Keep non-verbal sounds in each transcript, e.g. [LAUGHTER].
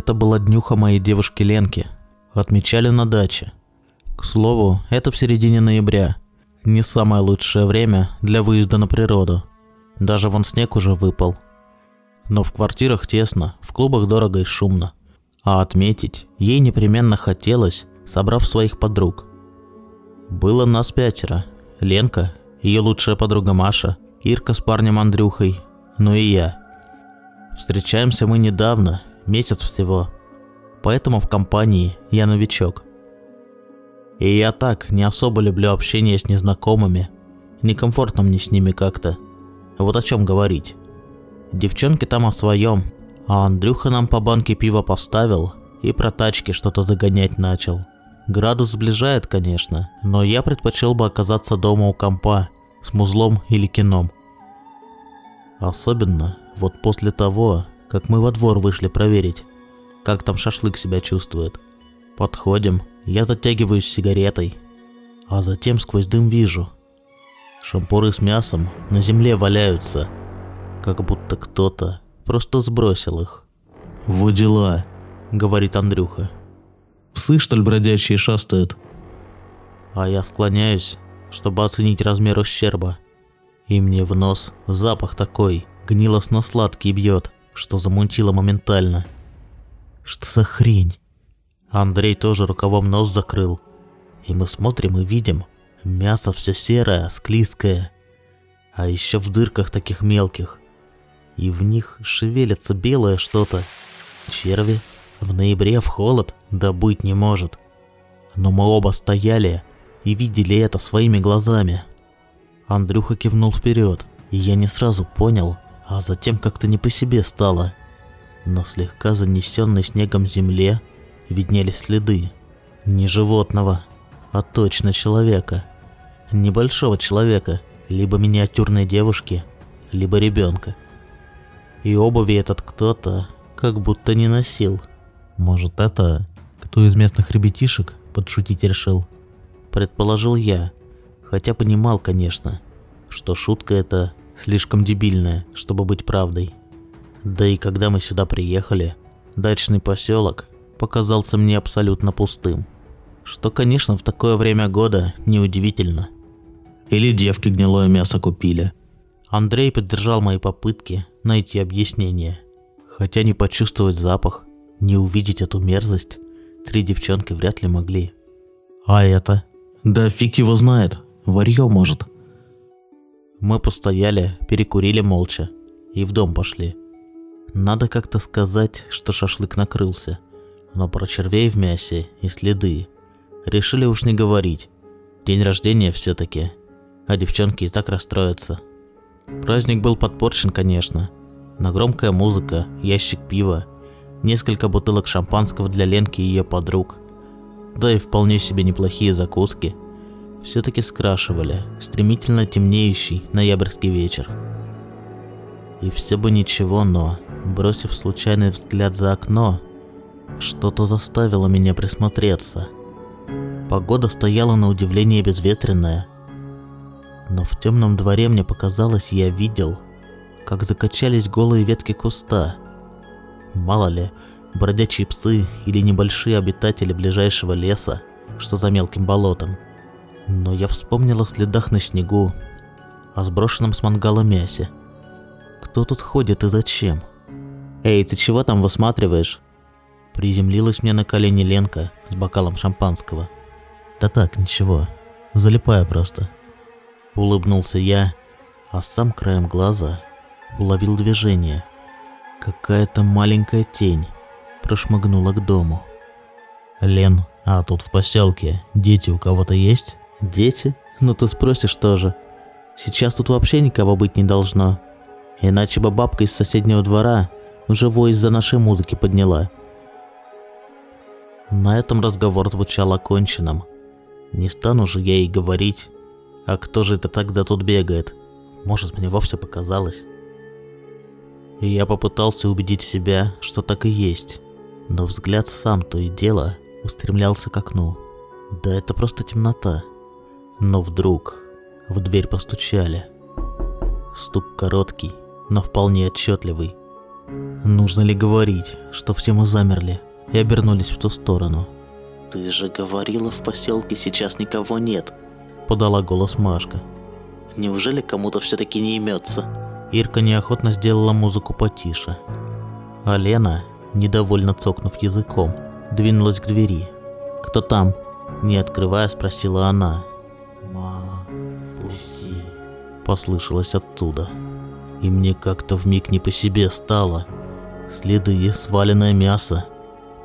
Это была днюха моей девушки Ленки. Отмечали на даче. К слову, это в середине ноября. Не самое лучшее время для выезда на природу. Даже вон снег уже выпал. Но в квартирах тесно, в клубах дорого и шумно. А отметить ей непременно хотелось, собрав своих подруг. Было нас пятеро. Ленка, ее лучшая подруга Маша, Ирка с парнем Андрюхой, ну и я. Встречаемся мы недавно, месяц всего. Поэтому в компании я новичок. И я так не особо люблю общение с незнакомыми. Некомфортно мне с ними как-то. Вот о чем говорить. Девчонки там о своем, а Андрюха нам по банке пива поставил и про тачки что-то загонять начал. Градус сближает, конечно, но я предпочел бы оказаться дома у компа с музлом или кином. Особенно вот после того, как мы во двор вышли проверить, как там шашлык себя чувствует. Подходим, я затягиваюсь сигаретой, а затем сквозь дым вижу. Шампуры с мясом на земле валяются, как будто кто-то просто сбросил их. «Во дела», — говорит Андрюха. «Псы, что ли, бродячие шастают?» А я склоняюсь, чтобы оценить размер ущерба. И мне в нос запах такой, гнилостно-сладкий бьет, что замутило моментально. Что за хрень? Андрей тоже рукавом нос закрыл. И мы смотрим и видим, мясо все серое, склизкое. А еще в дырках таких мелких. И в них шевелится белое что-то. Черви в ноябре в холод да быть не может. Но мы оба стояли и видели это своими глазами. Андрюха кивнул вперед, и я не сразу понял, а затем как-то не по себе стало. На слегка занесенной снегом земле виднелись следы. Не животного, а точно человека. Небольшого человека, либо миниатюрной девушки, либо ребенка. И обуви этот кто-то как будто не носил. Может это кто из местных ребятишек подшутить решил? Предположил я, хотя понимал, конечно, что шутка эта слишком дебильная, чтобы быть правдой. Да и когда мы сюда приехали, дачный поселок показался мне абсолютно пустым. Что, конечно, в такое время года неудивительно. Или девки гнилое мясо купили. Андрей поддержал мои попытки найти объяснение. Хотя не почувствовать запах, не увидеть эту мерзость, три девчонки вряд ли могли. А это? Да фиг его знает, варьё может. Мы постояли, перекурили молча и в дом пошли. Надо как-то сказать, что шашлык накрылся – но про червей в мясе и следы решили уж не говорить. День рождения все-таки, а девчонки и так расстроятся. Праздник был подпорчен, конечно. На громкая музыка, ящик пива, несколько бутылок шампанского для Ленки и ее подруг, да и вполне себе неплохие закуски, все-таки скрашивали стремительно темнеющий ноябрьский вечер. И все бы ничего, но, бросив случайный взгляд за окно, что-то заставило меня присмотреться. Погода стояла на удивление безветренная. Но в темном дворе мне показалось, я видел, как закачались голые ветки куста. Мало ли, бродячие псы или небольшие обитатели ближайшего леса, что за мелким болотом. Но я вспомнил о следах на снегу, о сброшенном с мангала мясе. Кто тут ходит и зачем? «Эй, ты чего там высматриваешь?» Приземлилась мне на колени Ленка с бокалом шампанского. Да так, ничего, залипаю просто. Улыбнулся я, а сам краем глаза уловил движение. Какая-то маленькая тень прошмыгнула к дому. Лен, а тут в поселке дети у кого-то есть? Дети? Ну ты спросишь тоже. Сейчас тут вообще никого быть не должно. Иначе бы бабка из соседнего двора уже вой из-за нашей музыки подняла – на этом разговор звучал оконченным. Не стану же я ей говорить, а кто же это тогда тут бегает? Может, мне вовсе показалось. И я попытался убедить себя, что так и есть. Но взгляд сам то и дело устремлялся к окну. Да это просто темнота. Но вдруг в дверь постучали. Стук короткий, но вполне отчетливый. Нужно ли говорить, что все мы замерли и обернулись в ту сторону? «Ты же говорила, в поселке сейчас никого нет», — подала голос Машка. «Неужели кому-то все-таки не имется?» Ирка неохотно сделала музыку потише. А Лена, недовольно цокнув языком, двинулась к двери. «Кто там?» Не открывая, спросила она. Послышалось оттуда. И мне как-то вмиг не по себе стало. Следы, сваленное мясо.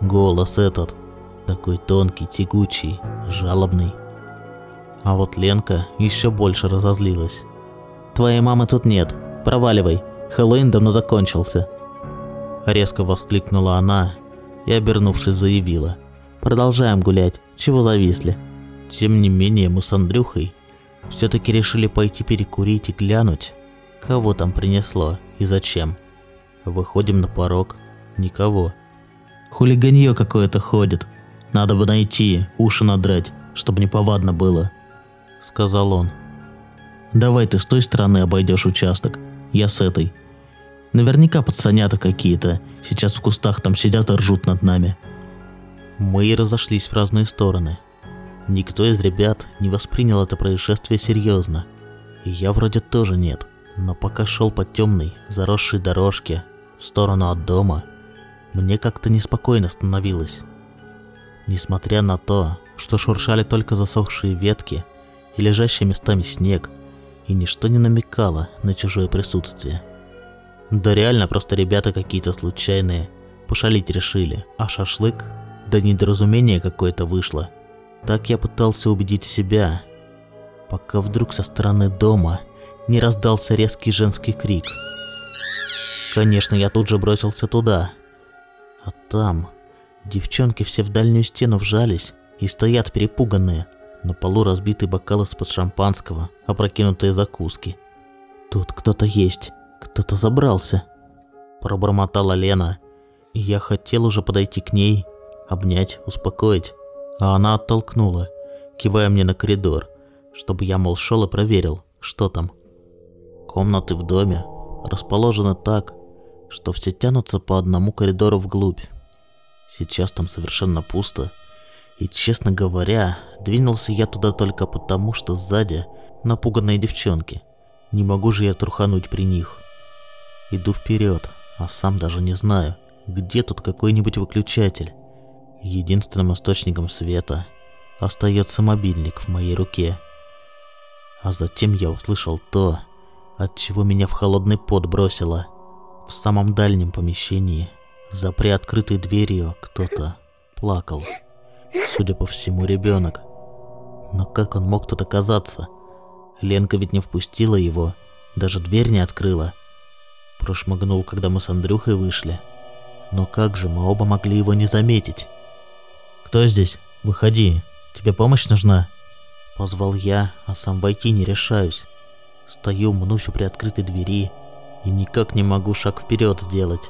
Голос этот, такой тонкий, тягучий, жалобный. А вот Ленка еще больше разозлилась. «Твоей мамы тут нет, проваливай, Хэллоуин давно закончился». Резко воскликнула она и, обернувшись, заявила. «Продолжаем гулять, чего зависли?» Тем не менее, мы с Андрюхой все-таки решили пойти перекурить и глянуть, кого там принесло и зачем. Выходим на порог, никого. Хулиганье какое-то ходит, надо бы найти, уши надрать, чтобы не повадно было», — сказал он. «Давай ты с той стороны обойдешь участок, я с этой. Наверняка пацанята какие-то, сейчас в кустах там сидят и ржут над нами». Мы и разошлись в разные стороны. Никто из ребят не воспринял это происшествие серьезно. И я вроде тоже нет. Но пока шел по темной, заросшей дорожке, в сторону от дома, мне как-то неспокойно становилось. Несмотря на то, что шуршали только засохшие ветки и лежащие местами снег, и ничто не намекало на чужое присутствие. Да реально просто ребята какие-то случайные, пошалить решили, а шашлык, да недоразумение какое-то вышло. Так я пытался убедить себя, пока вдруг со стороны дома не раздался резкий женский крик. Конечно, я тут же бросился туда. А там Девчонки все в дальнюю стену вжались и стоят перепуганные. На полу разбитый бокал из-под шампанского, опрокинутые закуски. «Тут кто-то есть, кто-то забрался», – пробормотала Лена. И я хотел уже подойти к ней, обнять, успокоить. А она оттолкнула, кивая мне на коридор, чтобы я, мол, шел и проверил, что там. Комнаты в доме расположены так, что все тянутся по одному коридору вглубь. Сейчас там совершенно пусто. И, честно говоря, двинулся я туда только потому, что сзади напуганные девчонки. Не могу же я трухануть при них. Иду вперед, а сам даже не знаю, где тут какой-нибудь выключатель. Единственным источником света остается мобильник в моей руке. А затем я услышал то, от чего меня в холодный пот бросило. В самом дальнем помещении за приоткрытой дверью кто-то [LAUGHS] плакал. Судя по всему, ребенок. Но как он мог тут оказаться? Ленка ведь не впустила его, даже дверь не открыла. Прошмыгнул, когда мы с Андрюхой вышли. Но как же мы оба могли его не заметить? «Кто здесь? Выходи. Тебе помощь нужна?» Позвал я, а сам войти не решаюсь. Стою, мнусь у приоткрытой двери и никак не могу шаг вперед сделать.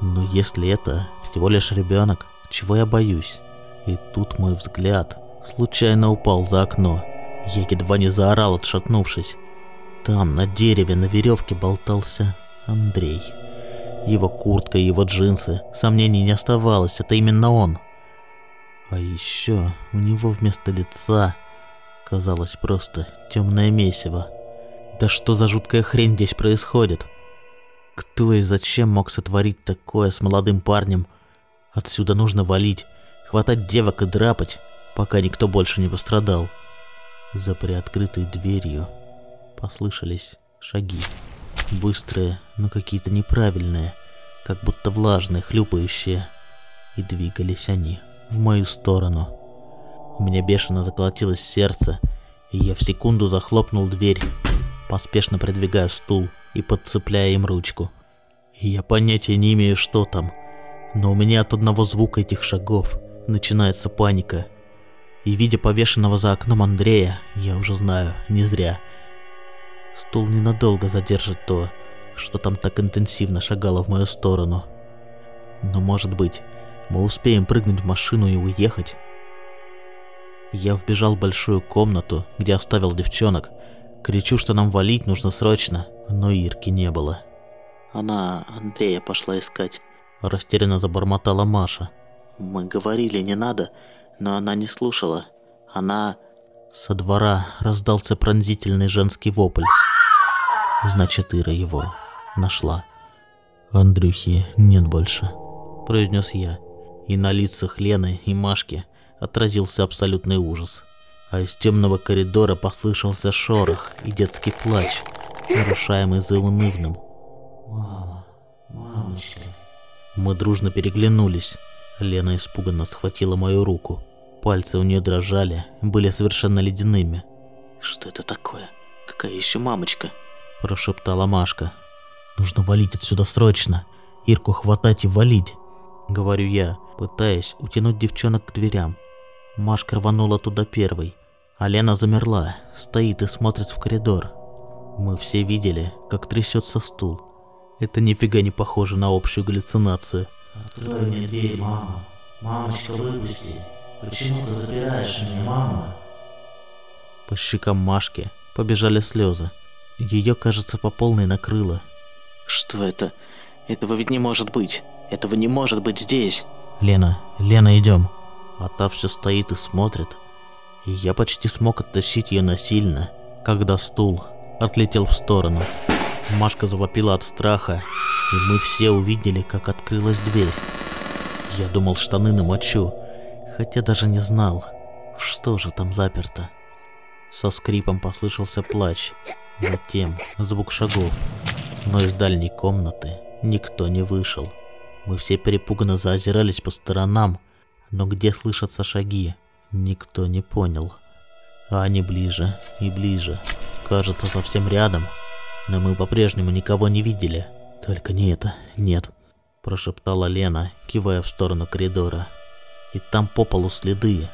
Но если это всего лишь ребенок, чего я боюсь? И тут мой взгляд случайно упал за окно. Я едва не заорал, отшатнувшись. Там, на дереве, на веревке болтался Андрей. Его куртка и его джинсы, сомнений не оставалось, это именно он. А еще у него вместо лица казалось просто темное месиво. Да что за жуткая хрень здесь происходит? Кто и зачем мог сотворить такое с молодым парнем? Отсюда нужно валить, хватать девок и драпать, пока никто больше не пострадал. За приоткрытой дверью послышались шаги. Быстрые, но какие-то неправильные, как будто влажные, хлюпающие. И двигались они в мою сторону. У меня бешено заколотилось сердце, и я в секунду захлопнул дверь, поспешно придвигая стул – и подцепляя им ручку. Я понятия не имею, что там, но у меня от одного звука этих шагов начинается паника. И видя повешенного за окном Андрея, я уже знаю, не зря. Стул ненадолго задержит то, что там так интенсивно шагало в мою сторону. Но может быть, мы успеем прыгнуть в машину и уехать? Я вбежал в большую комнату, где оставил девчонок, Кричу, что нам валить нужно срочно, но Ирки не было. Она Андрея пошла искать. Растерянно забормотала Маша. Мы говорили, не надо, но она не слушала. Она... Со двора раздался пронзительный женский вопль. Значит, Ира его нашла. Андрюхи нет больше, произнес я. И на лицах Лены и Машки отразился абсолютный ужас. А из темного коридора послышался шорох и детский плач, нарушаемый заунывным. «Мама, мамочка». Мы дружно переглянулись. Лена испуганно схватила мою руку. Пальцы у нее дрожали, были совершенно ледяными. «Что это такое? Какая еще мамочка?» – прошептала Машка. «Нужно валить отсюда срочно. Ирку хватать и валить», – говорю я, пытаясь утянуть девчонок к дверям. Машка рванула туда первой, а Лена замерла, стоит и смотрит в коридор. Мы все видели, как трясется стул. Это нифига не похоже на общую галлюцинацию. «Открой мне дверь, мама. Мамочка, выпусти. Почему ты забираешь меня, мама?» По щекам Машки побежали слезы. Ее, кажется, по полной накрыло. «Что это? Этого ведь не может быть. Этого не может быть здесь!» «Лена, Лена, идем!» А та все стоит и смотрит. И я почти смог оттащить ее насильно, когда стул отлетел в сторону. Машка завопила от страха, и мы все увидели, как открылась дверь. Я думал, штаны намочу, хотя даже не знал, что же там заперто. Со скрипом послышался плач, затем звук шагов, но из дальней комнаты никто не вышел. Мы все перепуганно заозирались по сторонам, но где слышатся шаги, никто не понял. А они ближе и ближе, кажется, совсем рядом, но мы по-прежнему никого не видели. Только не это, нет, прошептала Лена, кивая в сторону коридора. И там по полу следы,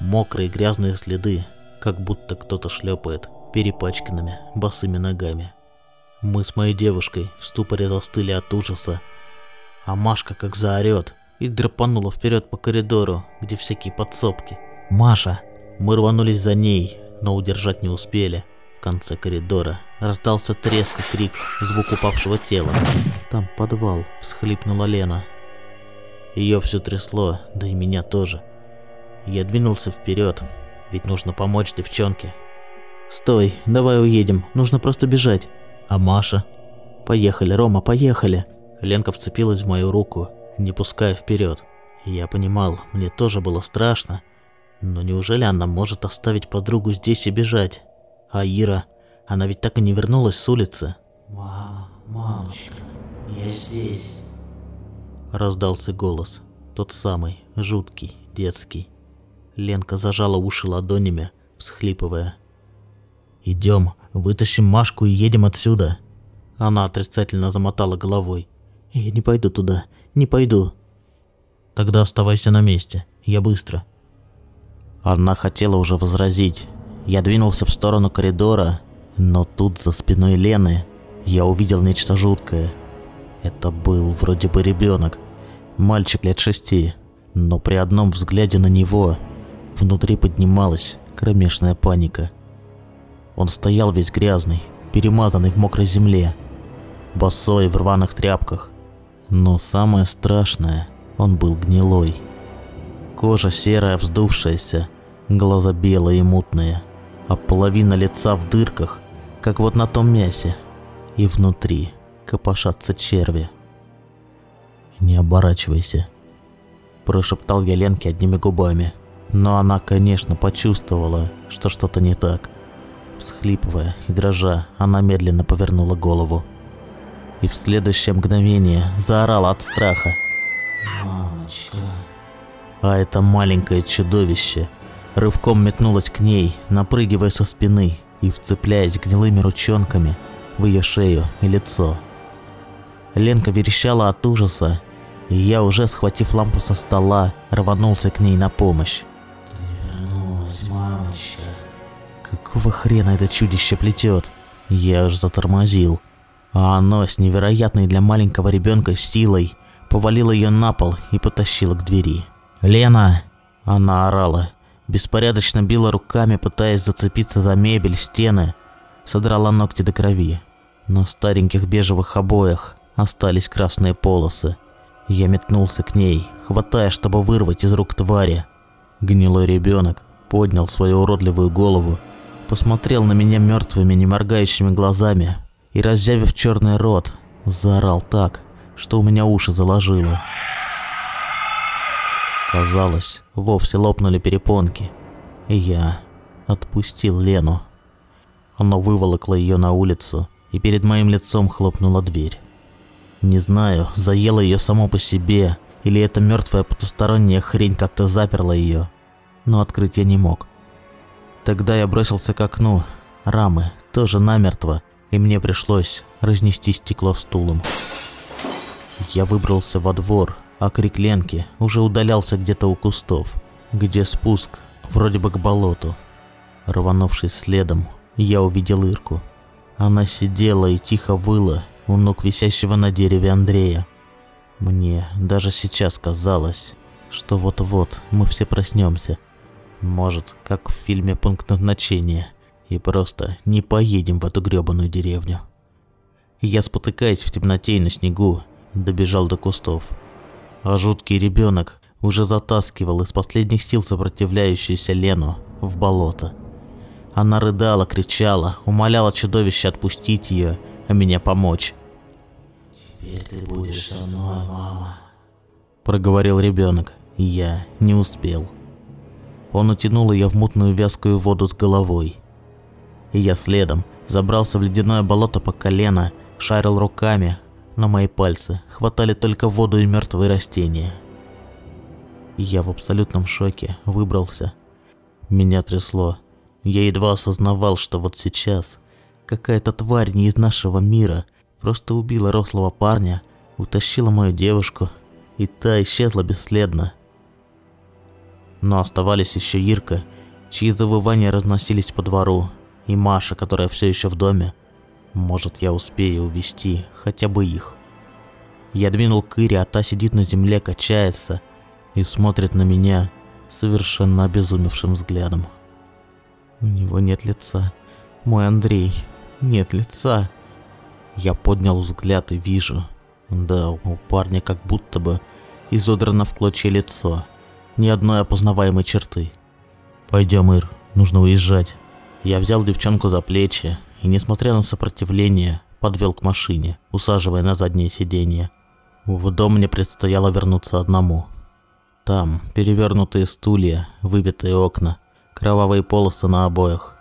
мокрые грязные следы, как будто кто-то шлепает перепачканными босыми ногами. Мы с моей девушкой в ступоре застыли от ужаса, а Машка как заорет и драпанула вперед по коридору, где всякие подсобки. «Маша!» Мы рванулись за ней, но удержать не успели. В конце коридора раздался треск и крик, звук упавшего тела. «Там подвал», — всхлипнула Лена. Ее все трясло, да и меня тоже. Я двинулся вперед, ведь нужно помочь девчонке. «Стой, давай уедем, нужно просто бежать». «А Маша?» «Поехали, Рома, поехали!» Ленка вцепилась в мою руку, не пуская вперед. Я понимал, мне тоже было страшно, но неужели она может оставить подругу здесь и бежать? А Ира, она ведь так и не вернулась с улицы. «Мама, мамочка, я здесь!» Раздался голос, тот самый, жуткий, детский. Ленка зажала уши ладонями, всхлипывая. «Идем, вытащим Машку и едем отсюда!» Она отрицательно замотала головой. «Я не пойду туда, не пойду!» «Тогда оставайся на месте, я быстро!» Она хотела уже возразить. Я двинулся в сторону коридора, но тут за спиной Лены я увидел нечто жуткое. Это был вроде бы ребенок, мальчик лет шести, но при одном взгляде на него внутри поднималась кромешная паника. Он стоял весь грязный, перемазанный в мокрой земле, босой в рваных тряпках. Но самое страшное, он был гнилой. Кожа серая, вздувшаяся, глаза белые и мутные, а половина лица в дырках, как вот на том мясе. И внутри копошатся черви. «Не оборачивайся», – прошептал я Ленке одними губами. Но она, конечно, почувствовала, что что-то не так. Всхлипывая и дрожа, она медленно повернула голову. И в следующее мгновение заорала от страха. «Мамочка!» А это маленькое чудовище рывком метнулось к ней, напрыгивая со спины и вцепляясь гнилыми ручонками в ее шею и лицо. Ленка верещала от ужаса, и я, уже схватив лампу со стола, рванулся к ней на помощь. «Ты вернулась, мамочка!» Какого хрена это чудище плетет? Я аж затормозил. А оно с невероятной для маленького ребенка силой повалило ее на пол и потащило к двери. «Лена!» Она орала. Беспорядочно била руками, пытаясь зацепиться за мебель, стены. Содрала ногти до крови. На стареньких бежевых обоях остались красные полосы. Я метнулся к ней, хватая, чтобы вырвать из рук твари. Гнилой ребенок поднял свою уродливую голову, посмотрел на меня мертвыми, неморгающими глазами и, разъявив черный рот, заорал так, что у меня уши заложило. Казалось, вовсе лопнули перепонки, и я отпустил Лену. Она выволокла ее на улицу, и перед моим лицом хлопнула дверь. Не знаю, заела ее само по себе, или эта мертвая потусторонняя хрень как-то заперла ее, но открыть я не мог. Тогда я бросился к окну, рамы тоже намертво, и мне пришлось разнести стекло стулом. Я выбрался во двор, а крик Ленки уже удалялся где-то у кустов, где спуск вроде бы к болоту. Рванувшись следом, я увидел Ирку. Она сидела и тихо выла, у ног висящего на дереве Андрея. Мне даже сейчас казалось, что вот-вот мы все проснемся. Может, как в фильме «Пункт назначения», и просто не поедем в эту гребаную деревню. Я, спотыкаясь в темноте и на снегу, добежал до кустов. А жуткий ребенок уже затаскивал из последних сил сопротивляющуюся Лену в болото. Она рыдала, кричала, умоляла чудовище отпустить ее, а меня помочь. Теперь ты будешь со мной, мама. Проговорил ребенок, и я не успел. Он утянул ее в мутную вязкую воду с головой. И я следом забрался в ледяное болото по колено, шарил руками, но мои пальцы хватали только воду и мертвые растения. Я в абсолютном шоке выбрался. Меня трясло. Я едва осознавал, что вот сейчас какая-то тварь не из нашего мира просто убила рослого парня, утащила мою девушку, и та исчезла бесследно. Но оставались еще Ирка, чьи завывания разносились по двору, и Маша, которая все еще в доме. Может, я успею увести хотя бы их. Я двинул к Ире, а та сидит на земле, качается и смотрит на меня совершенно обезумевшим взглядом. У него нет лица. Мой Андрей, нет лица. Я поднял взгляд и вижу. Да, у парня как будто бы изодрано в клочья лицо. Ни одной опознаваемой черты. Пойдем, Ир, нужно уезжать. Я взял девчонку за плечи и, несмотря на сопротивление, подвел к машине, усаживая на заднее сиденье. В дом мне предстояло вернуться одному. Там перевернутые стулья, выбитые окна, кровавые полосы на обоях.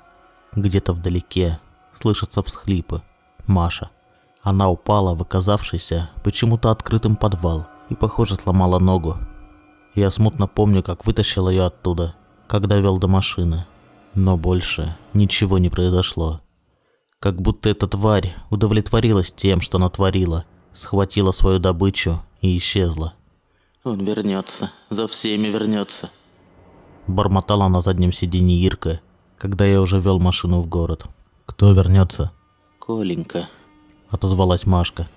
Где-то вдалеке слышатся всхлипы. Маша. Она упала в оказавшийся почему-то открытым подвал и, похоже, сломала ногу. Я смутно помню, как вытащил ее оттуда, когда вел до машины. Но больше ничего не произошло. Как будто эта тварь удовлетворилась тем, что натворила, схватила свою добычу и исчезла. «Он вернется, за всеми вернется», — бормотала на заднем сиденье Ирка, когда я уже вел машину в город. «Кто вернется?» «Коленька», — отозвалась Машка.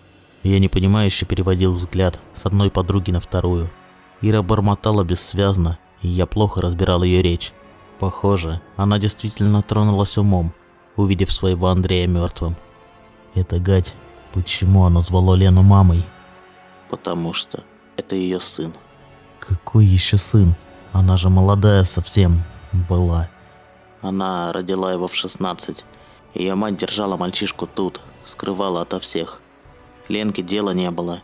Я непонимающе переводил взгляд с одной подруги на вторую. Ира бормотала бессвязно, и я плохо разбирал ее речь. Похоже, она действительно тронулась умом, увидев своего Андрея мертвым. Это гать. Почему она звала Лену мамой? Потому что это ее сын. Какой еще сын? Она же молодая совсем была. Она родила его в 16. Ее мать держала мальчишку тут, скрывала ото всех. Ленке дела не было.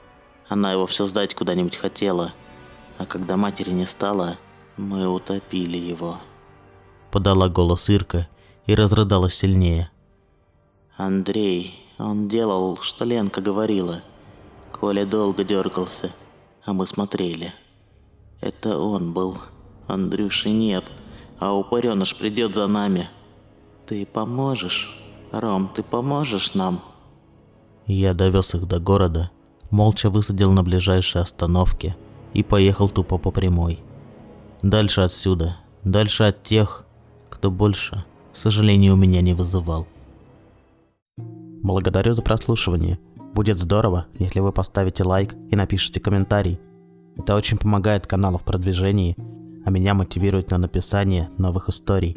Она его все сдать куда-нибудь хотела. А когда матери не стало, мы утопили его подала голос Ирка и разрыдалась сильнее. Андрей, он делал, что Ленка говорила. Коля долго дергался, а мы смотрели. Это он был. Андрюши нет, а упыреныш придет за нами. Ты поможешь? Ром, ты поможешь нам? Я довез их до города, молча высадил на ближайшей остановке и поехал тупо по прямой. Дальше отсюда, дальше от тех, кто больше сожалению у меня не вызывал. Благодарю за прослушивание. Будет здорово, если вы поставите лайк и напишите комментарий. Это очень помогает каналу в продвижении, а меня мотивирует на написание новых историй.